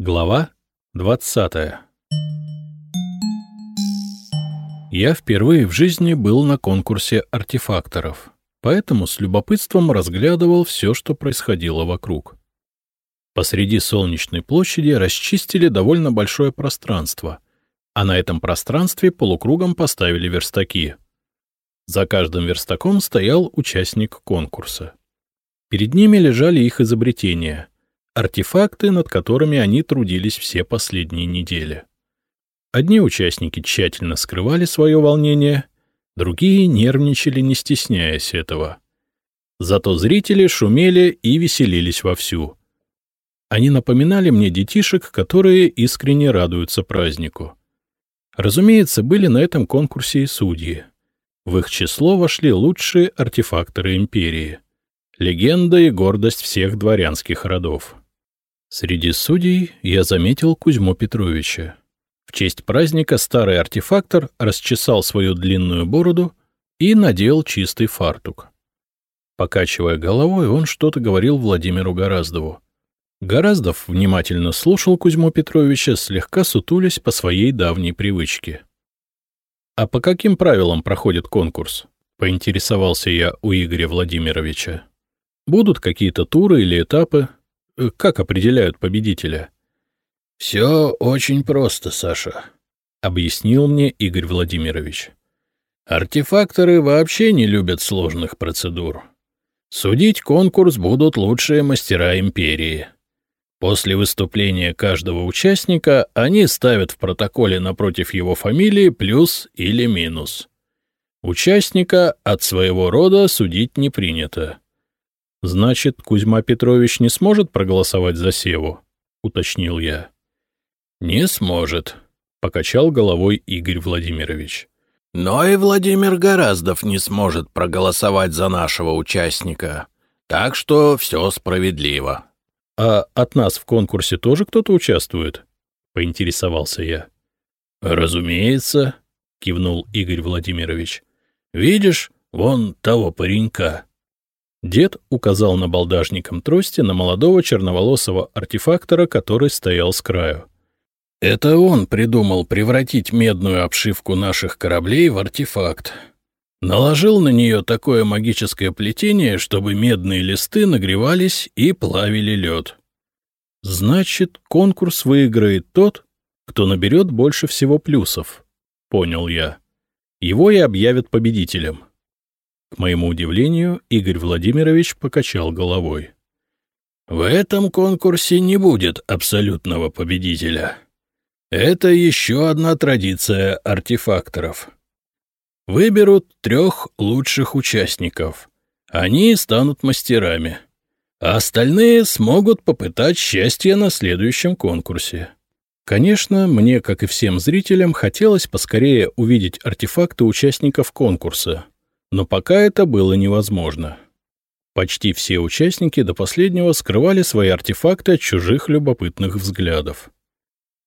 Глава 20 Я впервые в жизни был на конкурсе артефакторов, поэтому с любопытством разглядывал все, что происходило вокруг. Посреди солнечной площади расчистили довольно большое пространство, а на этом пространстве полукругом поставили верстаки. За каждым верстаком стоял участник конкурса. Перед ними лежали их изобретения — артефакты, над которыми они трудились все последние недели. Одни участники тщательно скрывали свое волнение, другие нервничали, не стесняясь этого. Зато зрители шумели и веселились вовсю. Они напоминали мне детишек, которые искренне радуются празднику. Разумеется, были на этом конкурсе и судьи. В их число вошли лучшие артефакторы империи — Легенда и гордость всех дворянских родов. Среди судей я заметил Кузьму Петровича. В честь праздника старый артефактор расчесал свою длинную бороду и надел чистый фартук. Покачивая головой, он что-то говорил Владимиру Гораздову. Гораздов внимательно слушал Кузьму Петровича, слегка сутулясь по своей давней привычке. — А по каким правилам проходит конкурс? — поинтересовался я у Игоря Владимировича. Будут какие-то туры или этапы? Как определяют победителя? — Все очень просто, Саша, — объяснил мне Игорь Владимирович. Артефакторы вообще не любят сложных процедур. Судить конкурс будут лучшие мастера империи. После выступления каждого участника они ставят в протоколе напротив его фамилии плюс или минус. Участника от своего рода судить не принято. — Значит, Кузьма Петрович не сможет проголосовать за Севу? — уточнил я. — Не сможет, — покачал головой Игорь Владимирович. — Но и Владимир Гораздов не сможет проголосовать за нашего участника. Так что все справедливо. — А от нас в конкурсе тоже кто-то участвует? — поинтересовался я. — Разумеется, — кивнул Игорь Владимирович. — Видишь, вон того паренька. Дед указал на балдажником трости на молодого черноволосого артефактора, который стоял с краю. «Это он придумал превратить медную обшивку наших кораблей в артефакт. Наложил на нее такое магическое плетение, чтобы медные листы нагревались и плавили лед. Значит, конкурс выиграет тот, кто наберет больше всего плюсов, — понял я. Его и объявят победителем. К моему удивлению, Игорь Владимирович покачал головой. «В этом конкурсе не будет абсолютного победителя. Это еще одна традиция артефакторов. Выберут трех лучших участников. Они станут мастерами, а остальные смогут попытать счастье на следующем конкурсе». Конечно, мне, как и всем зрителям, хотелось поскорее увидеть артефакты участников конкурса — но пока это было невозможно. Почти все участники до последнего скрывали свои артефакты от чужих любопытных взглядов.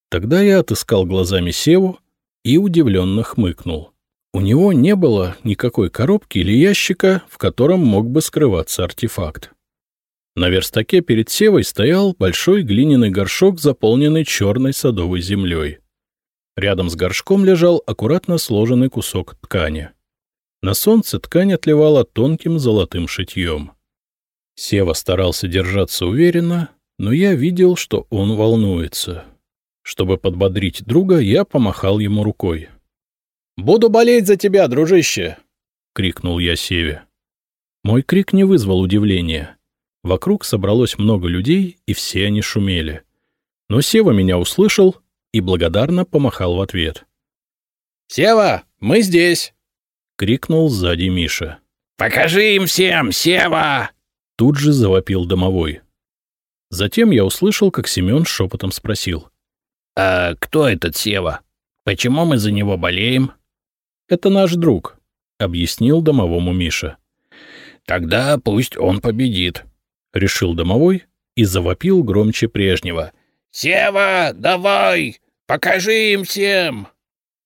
Тогда я отыскал глазами Севу и удивленно хмыкнул. У него не было никакой коробки или ящика, в котором мог бы скрываться артефакт. На верстаке перед Севой стоял большой глиняный горшок, заполненный черной садовой землей. Рядом с горшком лежал аккуратно сложенный кусок ткани. На солнце ткань отливала тонким золотым шитьем. Сева старался держаться уверенно, но я видел, что он волнуется. Чтобы подбодрить друга, я помахал ему рукой. — Буду болеть за тебя, дружище! — крикнул я Севе. Мой крик не вызвал удивления. Вокруг собралось много людей, и все они шумели. Но Сева меня услышал и благодарно помахал в ответ. — Сева, мы здесь! Крикнул сзади Миша. «Покажи им всем, Сева!» Тут же завопил домовой. Затем я услышал, как Семен шепотом спросил. «А кто этот Сева? Почему мы за него болеем?» «Это наш друг», — объяснил домовому Миша. «Тогда пусть он победит», — решил домовой и завопил громче прежнего. «Сева, давай! Покажи им всем!»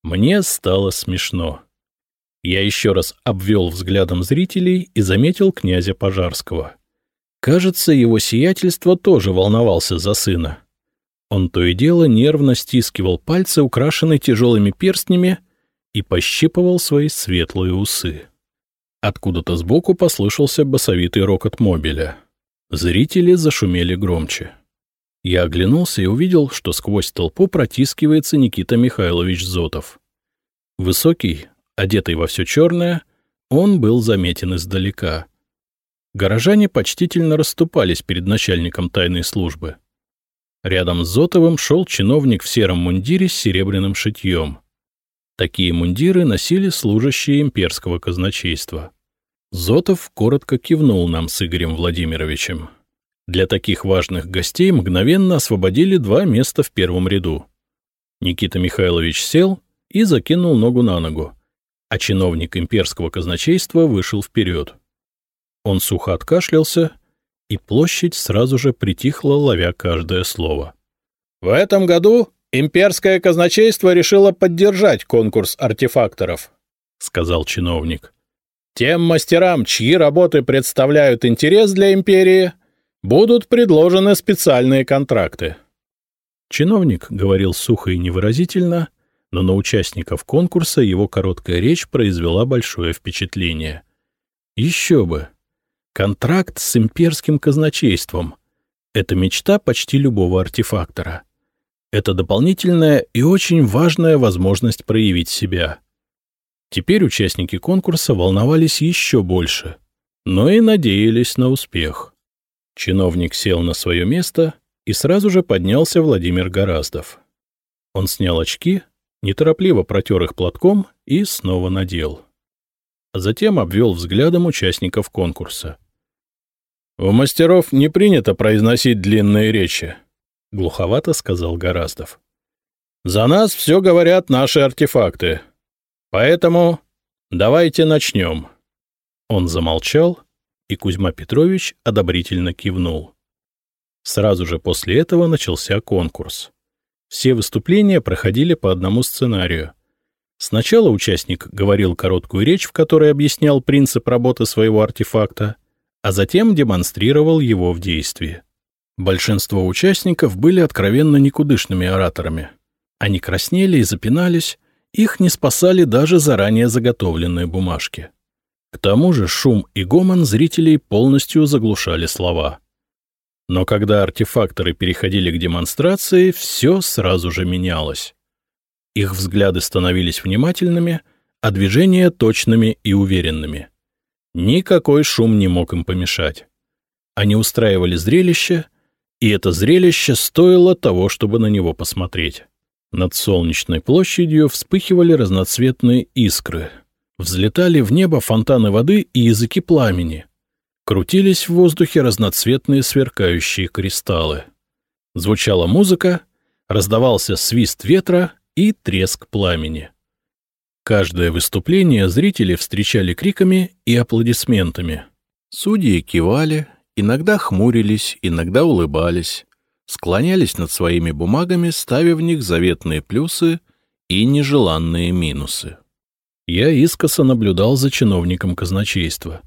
Мне стало смешно. Я еще раз обвел взглядом зрителей и заметил князя Пожарского. Кажется, его сиятельство тоже волновался за сына. Он то и дело нервно стискивал пальцы, украшенные тяжелыми перстнями, и пощипывал свои светлые усы. Откуда-то сбоку послышался басовитый рокот мобиля. Зрители зашумели громче. Я оглянулся и увидел, что сквозь толпу протискивается Никита Михайлович Зотов. Высокий, одетый во все черное, он был заметен издалека. Горожане почтительно расступались перед начальником тайной службы. Рядом с Зотовым шел чиновник в сером мундире с серебряным шитьем. Такие мундиры носили служащие имперского казначейства. Зотов коротко кивнул нам с Игорем Владимировичем. Для таких важных гостей мгновенно освободили два места в первом ряду. Никита Михайлович сел и закинул ногу на ногу, а чиновник имперского казначейства вышел вперед. Он сухо откашлялся, и площадь сразу же притихла, ловя каждое слово. — В этом году Имперское казначейство решило поддержать конкурс артефакторов, — сказал чиновник. Тем мастерам, чьи работы представляют интерес для империи, будут предложены специальные контракты. Чиновник говорил сухо и невыразительно, но на участников конкурса его короткая речь произвела большое впечатление. Еще бы! Контракт с имперским казначейством — это мечта почти любого артефактора — это дополнительная и очень важная возможность проявить себя. Теперь участники конкурса волновались еще больше, но и надеялись на успех. Чиновник сел на свое место, и сразу же поднялся Владимир Гораздов. Он снял очки, неторопливо протер их платком и снова надел. Затем обвел взглядом участников конкурса. — У мастеров не принято произносить длинные речи, — глуховато сказал Гораздов. «За нас все говорят наши артефакты. Поэтому давайте начнем». Он замолчал, и Кузьма Петрович одобрительно кивнул. Сразу же после этого начался конкурс. Все выступления проходили по одному сценарию. Сначала участник говорил короткую речь, в которой объяснял принцип работы своего артефакта, а затем демонстрировал его в действии. Большинство участников были откровенно никудышными ораторами. Они краснели и запинались, их не спасали даже заранее заготовленные бумажки. К тому же шум и гомон зрителей полностью заглушали слова. Но когда артефакторы переходили к демонстрации, все сразу же менялось. Их взгляды становились внимательными, а движения точными и уверенными. Никакой шум не мог им помешать. Они устраивали зрелище — и это зрелище стоило того, чтобы на него посмотреть. Над солнечной площадью вспыхивали разноцветные искры. Взлетали в небо фонтаны воды и языки пламени. Крутились в воздухе разноцветные сверкающие кристаллы. Звучала музыка, раздавался свист ветра и треск пламени. Каждое выступление зрители встречали криками и аплодисментами. Судьи кивали, Иногда хмурились, иногда улыбались, склонялись над своими бумагами, ставя в них заветные плюсы и нежеланные минусы. Я искоса наблюдал за чиновником казначейства.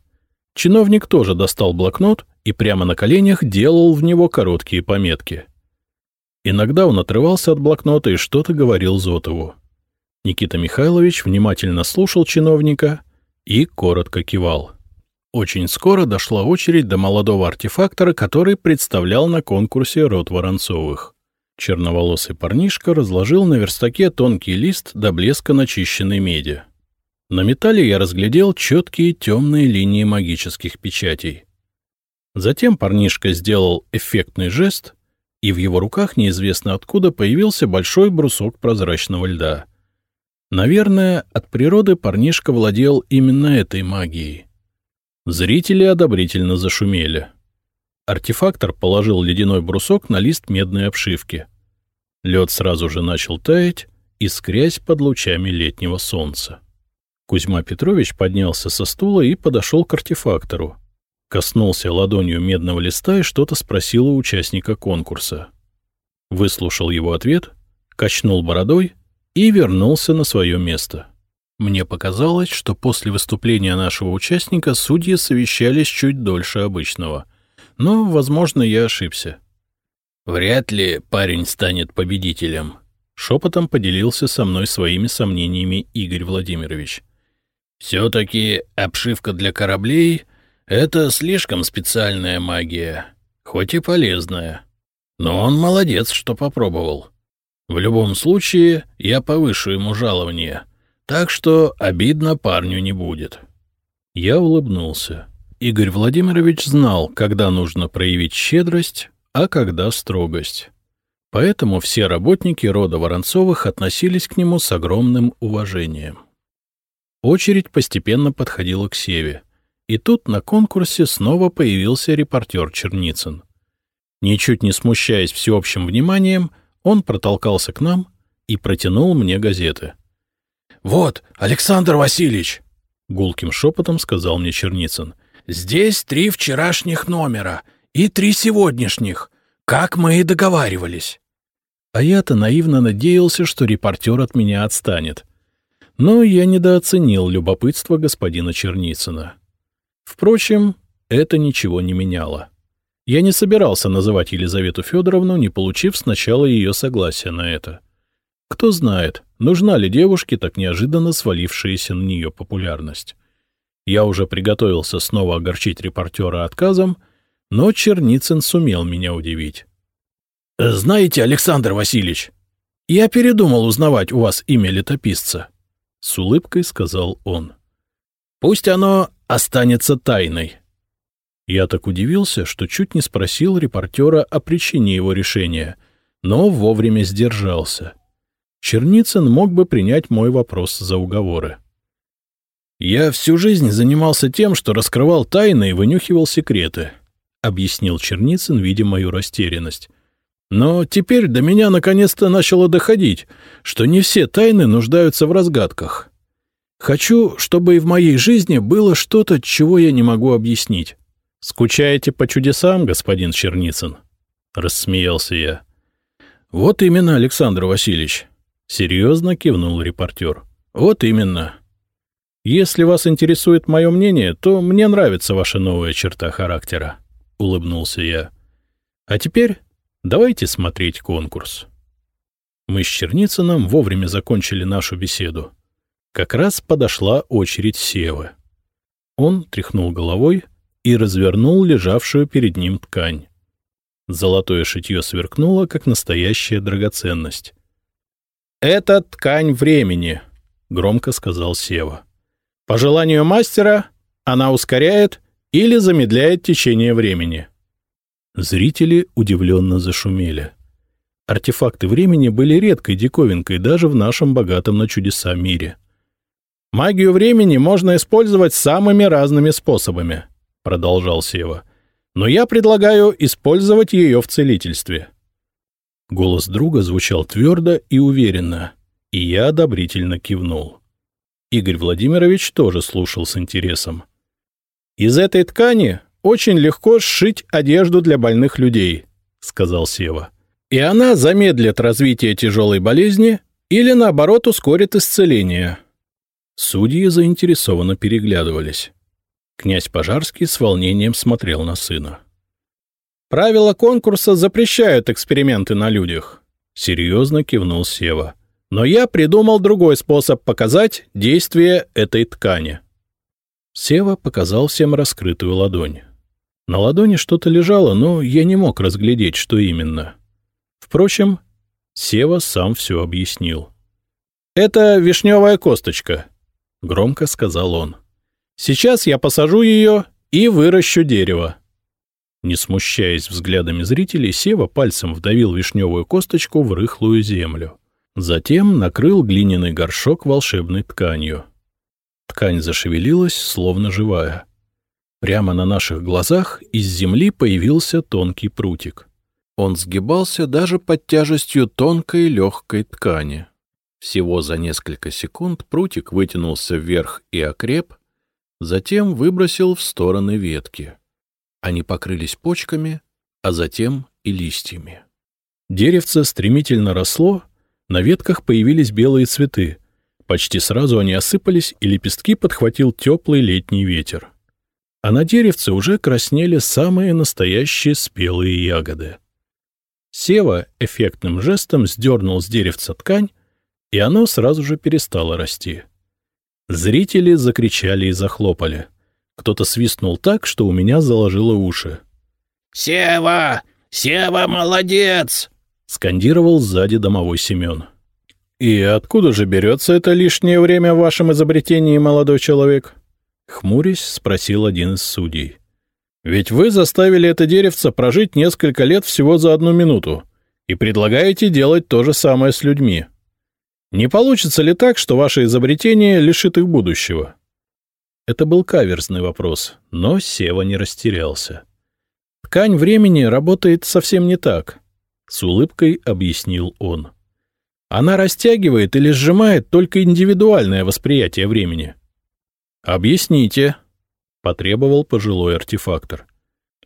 Чиновник тоже достал блокнот и прямо на коленях делал в него короткие пометки. Иногда он отрывался от блокнота и что-то говорил Зотову. Никита Михайлович внимательно слушал чиновника и коротко кивал. Очень скоро дошла очередь до молодого артефактора, который представлял на конкурсе род Воронцовых. Черноволосый парнишка разложил на верстаке тонкий лист до блеска начищенной меди. На металле я разглядел четкие темные линии магических печатей. Затем парнишка сделал эффектный жест, и в его руках неизвестно откуда появился большой брусок прозрачного льда. Наверное, от природы парнишка владел именно этой магией. Зрители одобрительно зашумели. Артефактор положил ледяной брусок на лист медной обшивки. Лед сразу же начал таять, искрясь под лучами летнего солнца. Кузьма Петрович поднялся со стула и подошел к артефактору. Коснулся ладонью медного листа и что-то спросил у участника конкурса. Выслушал его ответ, качнул бородой и вернулся на свое место. Мне показалось, что после выступления нашего участника судьи совещались чуть дольше обычного. Но, возможно, я ошибся. Вряд ли парень станет победителем. Шепотом поделился со мной своими сомнениями Игорь Владимирович. Все-таки обшивка для кораблей — это слишком специальная магия, хоть и полезная. Но он молодец, что попробовал. В любом случае, я повышу ему жалование, так что обидно парню не будет. Я улыбнулся. Игорь Владимирович знал, когда нужно проявить щедрость, а когда строгость. Поэтому все работники рода Воронцовых относились к нему с огромным уважением. Очередь постепенно подходила к Севе. И тут на конкурсе снова появился репортер Черницын. Ничуть не смущаясь всеобщим вниманием, он протолкался к нам и протянул мне газеты. — Вот, Александр Васильевич! — гулким шепотом сказал мне Черницын. — Здесь три вчерашних номера и три сегодняшних, как мы и договаривались. А я-то наивно надеялся, что репортер от меня отстанет. Но я недооценил любопытство господина Черницына. Впрочем, это ничего не меняло. Я не собирался называть Елизавету Федоровну, не получив сначала ее согласия на это. Кто знает, нужна ли девушке так неожиданно свалившаяся на нее популярность. Я уже приготовился снова огорчить репортера отказом, но Черницын сумел меня удивить. — Знаете, Александр Васильевич, я передумал узнавать у вас имя летописца. — с улыбкой сказал он. — Пусть оно останется тайной. Я так удивился, что чуть не спросил репортера о причине его решения, но вовремя сдержался. Черницын мог бы принять мой вопрос за уговоры. «Я всю жизнь занимался тем, что раскрывал тайны и вынюхивал секреты», — объяснил Черницын, видя мою растерянность. Но теперь до меня наконец-то начало доходить, что не все тайны нуждаются в разгадках. Хочу, чтобы и в моей жизни было что-то, чего я не могу объяснить. — Скучаете по чудесам, господин Черницын? — рассмеялся я. — Вот именно, Александр Васильевич. — серьезно кивнул репортер. — Вот именно. Если вас интересует мое мнение, то мне нравится ваша новая черта характера, — улыбнулся я. — А теперь Давайте смотреть конкурс. Мы с Черницыным вовремя закончили нашу беседу. Как раз подошла очередь Севы. Он тряхнул головой и развернул лежавшую перед ним ткань. Золотое шитье сверкнуло, как настоящая драгоценность. «Это ткань времени», — громко сказал Сева. «По желанию мастера она ускоряет или замедляет течение времени». Зрители удивленно зашумели. Артефакты времени были редкой диковинкой даже в нашем богатом на чудеса мире. «Магию времени можно использовать самыми разными способами», — продолжал Сева. «Но я предлагаю использовать ее в целительстве». Голос друга звучал твердо и уверенно, и я одобрительно кивнул. Игорь Владимирович тоже слушал с интересом. «Из этой ткани очень легко сшить одежду для больных людей», — сказал Сева. «И она замедлит развитие тяжелой болезни или, наоборот, ускорит исцеление». Судьи заинтересованно переглядывались. Князь Пожарский с волнением смотрел на сына. «Правила конкурса запрещают эксперименты на людях», — серьезно кивнул Сева. «Но я придумал другой способ показать действие этой ткани». Сева показал всем раскрытую ладонь. На ладони что-то лежало, но я не мог разглядеть, что именно. Впрочем, Сева сам все объяснил. «Это вишневая косточка», — громко сказал он. «Сейчас я посажу ее и выращу дерево». Не смущаясь взглядами зрителей, Сева пальцем вдавил вишневую косточку в рыхлую землю. Затем накрыл глиняный горшок волшебной тканью. Ткань зашевелилась, словно живая. Прямо на наших глазах из земли появился тонкий прутик. Он сгибался даже под тяжестью тонкой легкой ткани. Всего за несколько секунд прутик вытянулся вверх и окреп, затем выбросил в стороны ветки. Они покрылись почками, а затем и листьями. Деревце стремительно росло, на ветках появились белые цветы. Почти сразу они осыпались, и лепестки подхватил теплый летний ветер а на деревце уже краснели самые настоящие спелые ягоды. Сева эффектным жестом сдернул с деревца ткань, и оно сразу же перестало расти. Зрители закричали и захлопали. Кто-то свистнул так, что у меня заложило уши. «Сева! Сева, молодец!» — скандировал сзади домовой Семен. «И откуда же берется это лишнее время в вашем изобретении, молодой человек?» Хмурясь, спросил один из судей. «Ведь вы заставили это деревце прожить несколько лет всего за одну минуту и предлагаете делать то же самое с людьми. Не получится ли так, что ваше изобретение лишит их будущего?» Это был каверзный вопрос, но Сева не растерялся. «Ткань времени работает совсем не так», — с улыбкой объяснил он. «Она растягивает или сжимает только индивидуальное восприятие времени». «Объясните», — потребовал пожилой артефактор.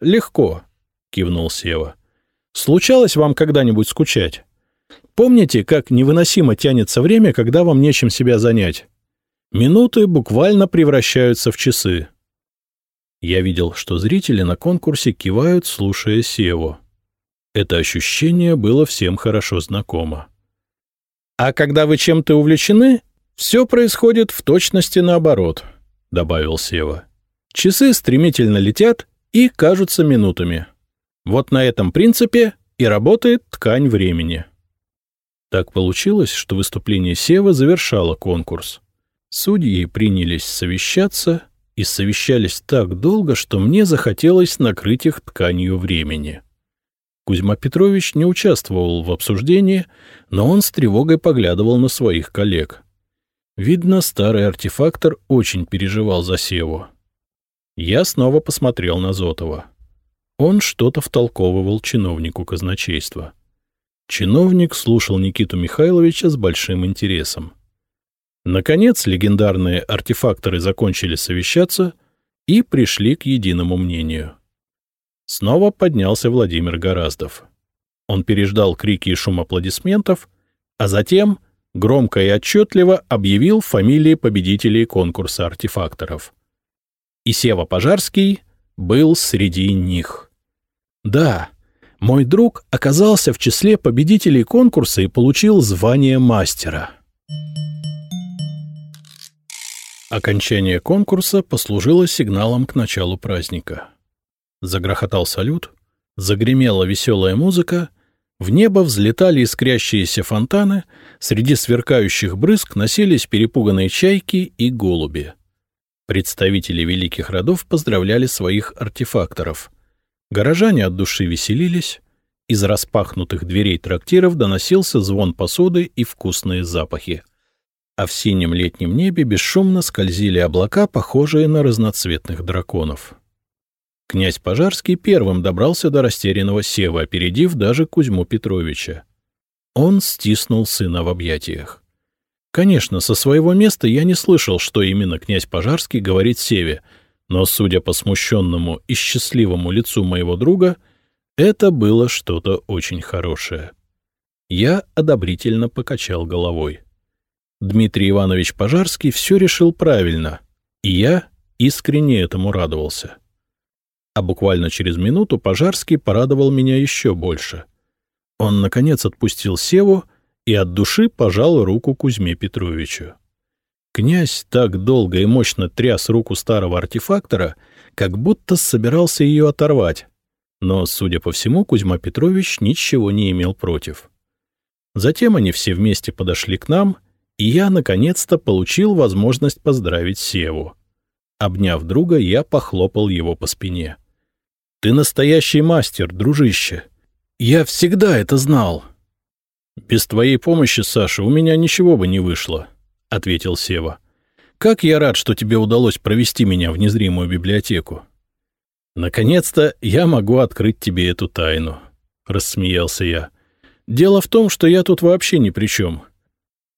«Легко», — кивнул Сева. «Случалось вам когда-нибудь скучать? Помните, как невыносимо тянется время, когда вам нечем себя занять? Минуты буквально превращаются в часы. Я видел, что зрители на конкурсе кивают, слушая Севу. Это ощущение было всем хорошо знакомо. «А когда вы чем-то увлечены, все происходит в точности наоборот», — добавил Сева. «Часы стремительно летят и кажутся минутами. Вот на этом принципе и работает ткань времени». Так получилось, что выступление Сева завершало конкурс. Судьи принялись совещаться и совещались так долго, что мне захотелось накрыть их тканью времени. Кузьма Петрович не участвовал в обсуждении, но он с тревогой поглядывал на своих коллег. Видно, старый артефактор очень переживал за Севу. Я снова посмотрел на Зотова. Он что-то втолковывал чиновнику казначейства. Чиновник слушал Никиту Михайловича с большим интересом. Наконец легендарные артефакторы закончили совещаться и пришли к единому мнению. Снова поднялся Владимир Гораздов. Он переждал крики и шум аплодисментов, а затем громко и отчетливо объявил фамилии победителей конкурса артефакторов. И Сева Пожарский был среди них. Да, мой друг оказался в числе победителей конкурса и получил звание мастера. Окончание конкурса послужило сигналом к началу праздника. Загрохотал салют, загремела веселая музыка, в небо взлетали искрящиеся фонтаны, среди сверкающих брызг носились перепуганные чайки и голуби. Представители великих родов поздравляли своих артефакторов. Горожане от души веселились, из распахнутых дверей трактиров доносился звон посуды и вкусные запахи а в синем летнем небе бесшумно скользили облака, похожие на разноцветных драконов. Князь Пожарский первым добрался до растерянного Сева, опередив даже Кузьму Петровича. Он стиснул сына в объятиях. Конечно, со своего места я не слышал, что именно князь Пожарский говорит Севе, но, судя по смущенному и счастливому лицу моего друга, это было что-то очень хорошее. Я одобрительно покачал головой. Дмитрий Иванович Пожарский все решил правильно, и я искренне этому радовался. А буквально через минуту Пожарский порадовал меня еще больше. Он, наконец, отпустил Севу и от души пожал руку Кузьме Петровичу. Князь так долго и мощно тряс руку старого артефактора, как будто собирался ее оторвать, но, судя по всему, Кузьма Петрович ничего не имел против. Затем они все вместе подошли к нам — и я, наконец-то, получил возможность поздравить Севу. Обняв друга, я похлопал его по спине. — Ты настоящий мастер, дружище. Я всегда это знал. — Без твоей помощи, Саша, у меня ничего бы не вышло, — ответил Сева. — Как я рад, что тебе удалось провести меня в незримую библиотеку. — Наконец-то я могу открыть тебе эту тайну, — рассмеялся я. — Дело в том, что я тут вообще ни при чем. —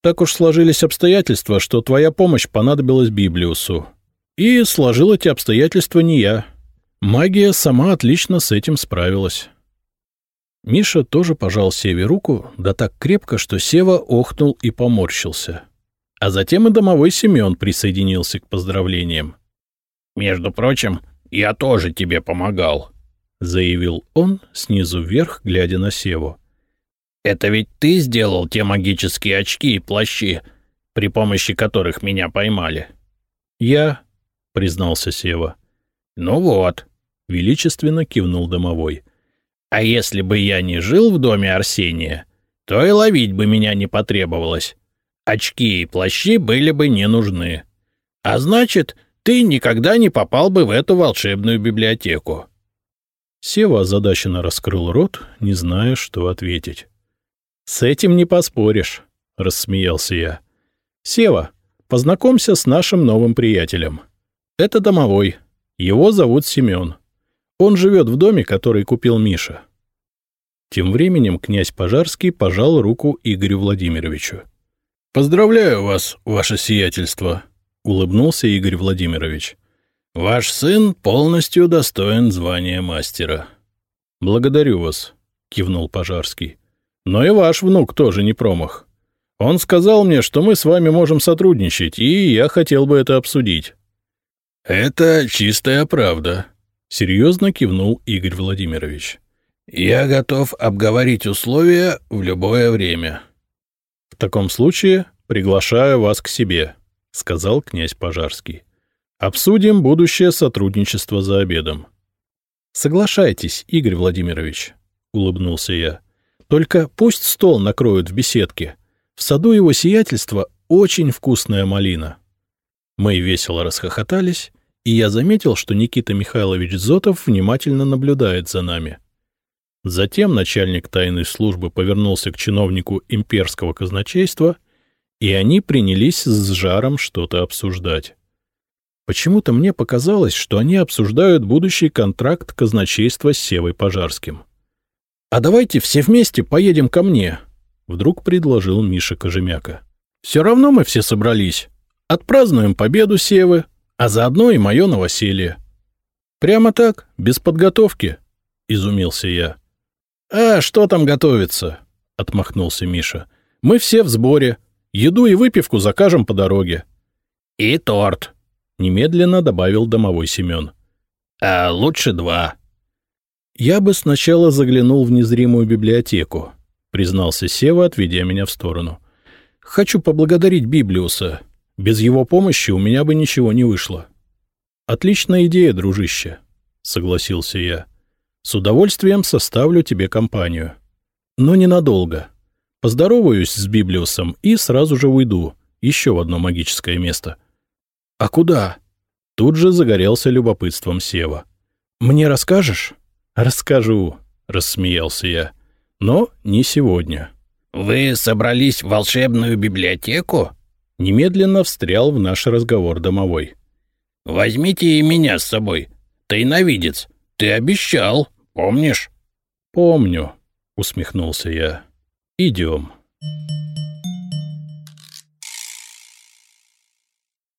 так уж сложились обстоятельства, что твоя помощь понадобилась Библиусу. И сложил эти обстоятельства не я. Магия сама отлично с этим справилась. Миша тоже пожал Севе руку, да так крепко, что Сева охнул и поморщился. А затем и домовой Семен присоединился к поздравлениям. — Между прочим, я тоже тебе помогал, — заявил он снизу вверх, глядя на Севу. Это ведь ты сделал те магические очки и плащи, при помощи которых меня поймали?» «Я», — признался Сева. «Ну вот», — величественно кивнул домовой. «А если бы я не жил в доме Арсения, то и ловить бы меня не потребовалось. Очки и плащи были бы не нужны. А значит, ты никогда не попал бы в эту волшебную библиотеку». Сева озадаченно раскрыл рот, не зная, что ответить. «С этим не поспоришь», — рассмеялся я. «Сева, познакомься с нашим новым приятелем. Это домовой. Его зовут Семен. Он живет в доме, который купил Миша». Тем временем князь Пожарский пожал руку Игорю Владимировичу. «Поздравляю вас, ваше сиятельство», — улыбнулся Игорь Владимирович. «Ваш сын полностью достоин звания мастера». «Благодарю вас», — кивнул Пожарский. «Но и ваш внук тоже не промах. Он сказал мне, что мы с вами можем сотрудничать, и я хотел бы это обсудить». «Это чистая правда», — серьезно кивнул Игорь Владимирович. «Я готов обговорить условия в любое время». «В таком случае приглашаю вас к себе», — сказал князь Пожарский. «Обсудим будущее сотрудничество за обедом». «Соглашайтесь, Игорь Владимирович», — улыбнулся я. «Только пусть стол накроют в беседке. В саду его сиятельства очень вкусная малина». Мы весело расхохотались, и я заметил, что Никита Михайлович Зотов внимательно наблюдает за нами. Затем начальник тайной службы повернулся к чиновнику имперского казначейства, и они принялись с жаром что-то обсуждать. Почему-то мне показалось, что они обсуждают будущий контракт казначейства с Севой Пожарским. «А давайте все вместе поедем ко мне», — вдруг предложил Миша Кожемяка. «Все равно мы все собрались. Отпразднуем победу Севы, а заодно и мое новоселье». «Прямо так, без подготовки?» — изумился я. «А что там готовится?» — отмахнулся Миша. «Мы все в сборе. Еду и выпивку закажем по дороге». «И торт», — немедленно добавил домовой Семен. «А лучше два». «Я бы сначала заглянул в незримую библиотеку», — признался Сева, отведя меня в сторону. «Хочу поблагодарить Библиуса. Без его помощи у меня бы ничего не вышло». «Отличная идея, дружище», — согласился я. С удовольствием составлю тебе компанию. Но ненадолго. Поздороваюсь с Библиусом и сразу же уйду. Еще в одно магическое место. — А куда? Тут же загорелся любопытством Сева. — Мне расскажешь? — Расскажу, — рассмеялся я. — Но не сегодня. — Вы собрались в волшебную библиотеку? Немедленно встрял в наш разговор домовой. — Возьмите и меня с собой. Тайновидец, ты обещал. Помнишь? — Помню, — усмехнулся я. — Идем.